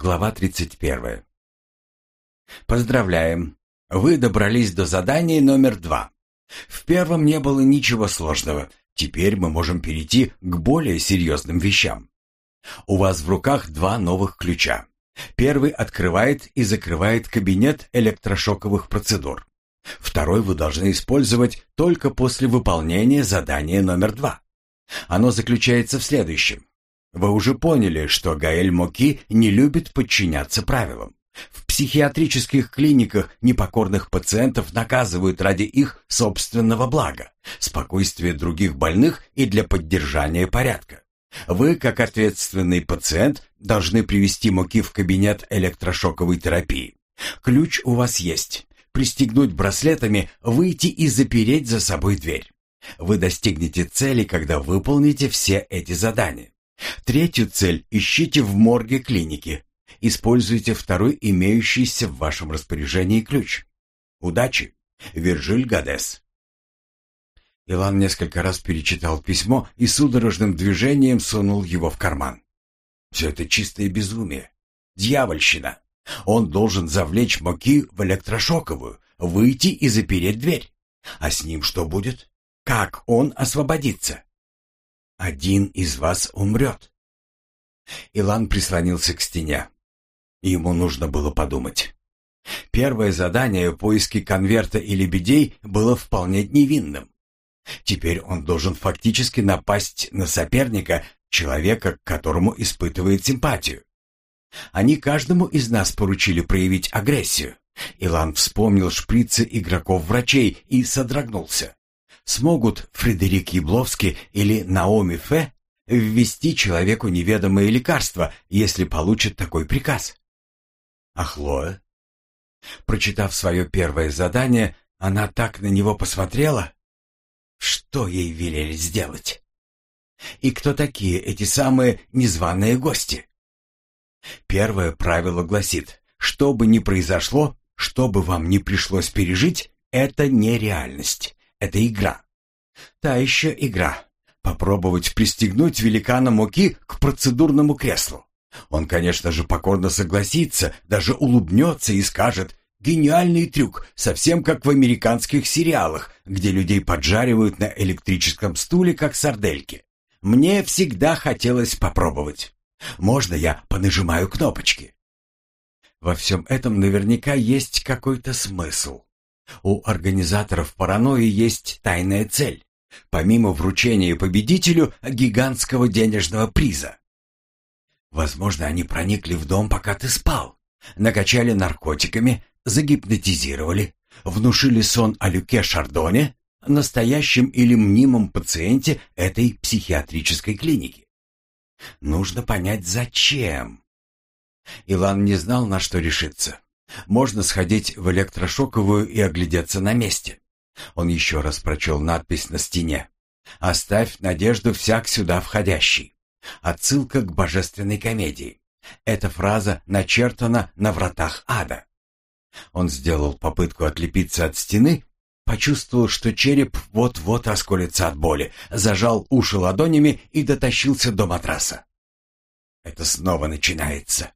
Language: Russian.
Глава 31. Поздравляем! Вы добрались до задания номер два. В первом не было ничего сложного. Теперь мы можем перейти к более серьезным вещам. У вас в руках два новых ключа. Первый открывает и закрывает кабинет электрошоковых процедур. Второй вы должны использовать только после выполнения задания номер два. Оно заключается в следующем. Вы уже поняли, что Гаэль Моки не любит подчиняться правилам. В психиатрических клиниках непокорных пациентов наказывают ради их собственного блага, спокойствия других больных и для поддержания порядка. Вы, как ответственный пациент, должны привести Моки в кабинет электрошоковой терапии. Ключ у вас есть. Пристегнуть браслетами, выйти и запереть за собой дверь. Вы достигнете цели, когда выполните все эти задания. Третью цель ищите в морге клиники. Используйте второй имеющийся в вашем распоряжении ключ. Удачи! Виржиль Гадес Илан несколько раз перечитал письмо и судорожным движением сунул его в карман. Все это чистое безумие. Дьявольщина. Он должен завлечь Моки в электрошоковую, выйти и запереть дверь. А с ним что будет? Как он освободится? Один из вас умрет. Илан прислонился к стене. Ему нужно было подумать. Первое задание поиски конверта и лебедей было вполне невинным. Теперь он должен фактически напасть на соперника, человека, к которому испытывает симпатию. Они каждому из нас поручили проявить агрессию. Илан вспомнил шприцы игроков-врачей и содрогнулся. Смогут Фредерик Ябловский или Наоми Фе ввести человеку неведомое лекарство, если получат такой приказ? А Хлоя? Прочитав свое первое задание, она так на него посмотрела. Что ей велели сделать? И кто такие эти самые незваные гости? Первое правило гласит, что бы ни произошло, что бы вам ни пришлось пережить, это не реальность, это игра. Та еще игра. Попробовать пристегнуть великана Моки к процедурному креслу. Он, конечно же, покорно согласится, даже улыбнется и скажет «Гениальный трюк, совсем как в американских сериалах, где людей поджаривают на электрическом стуле, как сардельки. Мне всегда хотелось попробовать. Можно я понажимаю кнопочки?» Во всем этом наверняка есть какой-то смысл. У организаторов паранойи есть тайная цель, помимо вручения победителю гигантского денежного приза. Возможно, они проникли в дом, пока ты спал, накачали наркотиками, загипнотизировали, внушили сон о Люке Шардоне, настоящем или мнимом пациенте этой психиатрической клиники. Нужно понять, зачем. Илан не знал, на что решиться. Можно сходить в электрошоковую и оглядеться на месте. Он еще раз прочел надпись на стене. «Оставь надежду всяк сюда входящий». Отсылка к божественной комедии. Эта фраза начертана на вратах ада. Он сделал попытку отлепиться от стены, почувствовал, что череп вот-вот расколется от боли, зажал уши ладонями и дотащился до матраса. Это снова начинается.